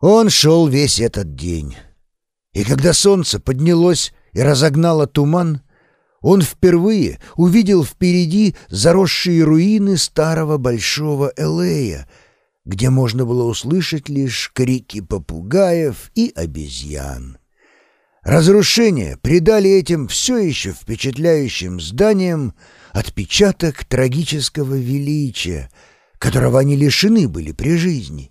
Он шел весь этот день. И когда солнце поднялось и разогнало туман, он впервые увидел впереди заросшие руины старого большого Элея, где можно было услышать лишь крики попугаев и обезьян. Разрушения придали этим все еще впечатляющим зданиям отпечаток трагического величия, которого они лишены были при жизни.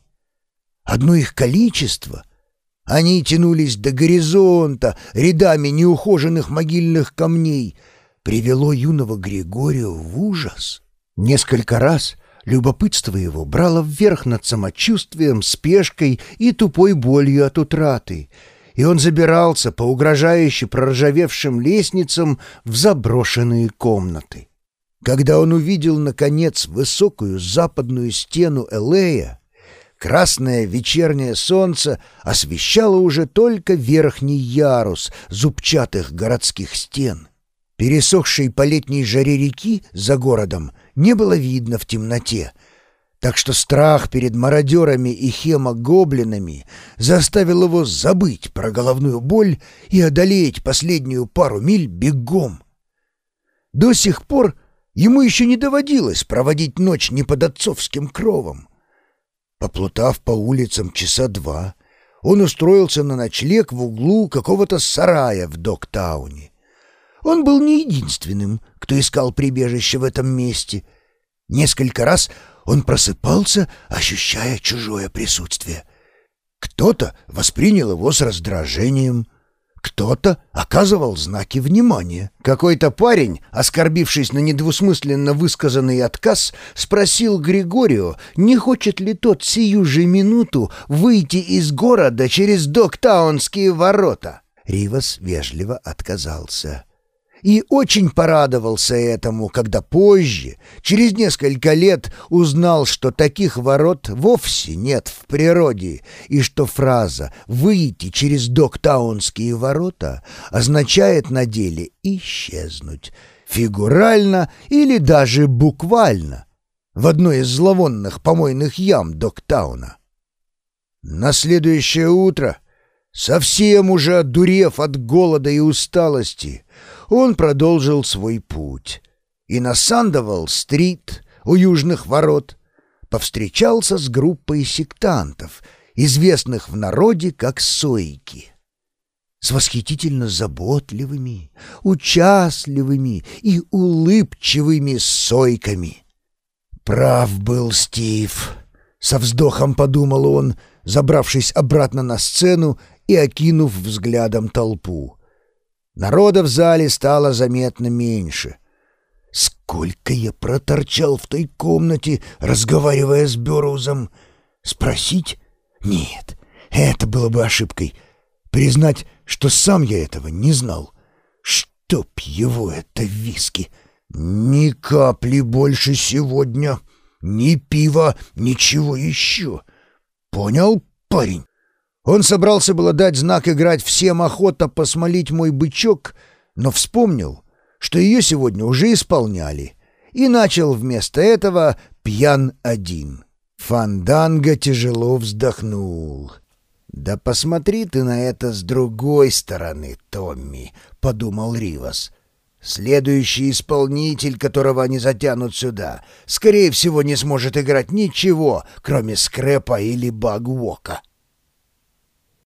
Одно их количество — они тянулись до горизонта рядами неухоженных могильных камней — привело юного Григория в ужас. Несколько раз любопытство его брало вверх над самочувствием, спешкой и тупой болью от утраты, и он забирался по угрожающе проржавевшим лестницам в заброшенные комнаты. Когда он увидел, наконец, высокую западную стену Элея, Красное вечернее солнце освещало уже только верхний ярус зубчатых городских стен. Пересохшей по летней жаре реки за городом не было видно в темноте, так что страх перед мародерами и хемогоблинами заставил его забыть про головную боль и одолеть последнюю пару миль бегом. До сих пор ему еще не доводилось проводить ночь не под отцовским кровом. Поплутав по улицам часа два, он устроился на ночлег в углу какого-то сарая в Доктауне. Он был не единственным, кто искал прибежище в этом месте. Несколько раз он просыпался, ощущая чужое присутствие. Кто-то воспринял его с раздражением — кто-то оказывал знаки внимания. Какой-то парень, оскорбившись на недвусмысленно высказанный отказ, спросил Григорию, не хочет ли тот сию же минуту выйти из города через Доктаунские ворота. Ривас вежливо отказался и очень порадовался этому, когда позже, через несколько лет, узнал, что таких ворот вовсе нет в природе, и что фраза «выйти через доктаунские ворота» означает на деле «исчезнуть», фигурально или даже буквально, в одной из зловонных помойных ям Доктауна. На следующее утро, совсем уже отдурев от голода и усталости, он продолжил свой путь и на Сандовал-стрит у южных ворот повстречался с группой сектантов, известных в народе как сойки. С восхитительно заботливыми, участливыми и улыбчивыми сойками. Прав был Стив, со вздохом подумал он, забравшись обратно на сцену и окинув взглядом толпу. Народа в зале стало заметно меньше. Сколько я проторчал в той комнате, разговаривая с Бёрроузом. Спросить? Нет, это было бы ошибкой. Признать, что сам я этого не знал. Чтоб его это виски! Ни капли больше сегодня, ни пива, ничего еще. Понял, парень? Он собрался было дать знак играть всем охота посмолить мой бычок, но вспомнил, что ее сегодня уже исполняли, и начал вместо этого пьян один. Фанданга тяжело вздохнул. «Да посмотри ты на это с другой стороны, Томми», — подумал Ривас. «Следующий исполнитель, которого они затянут сюда, скорее всего, не сможет играть ничего, кроме скрепа или багвока».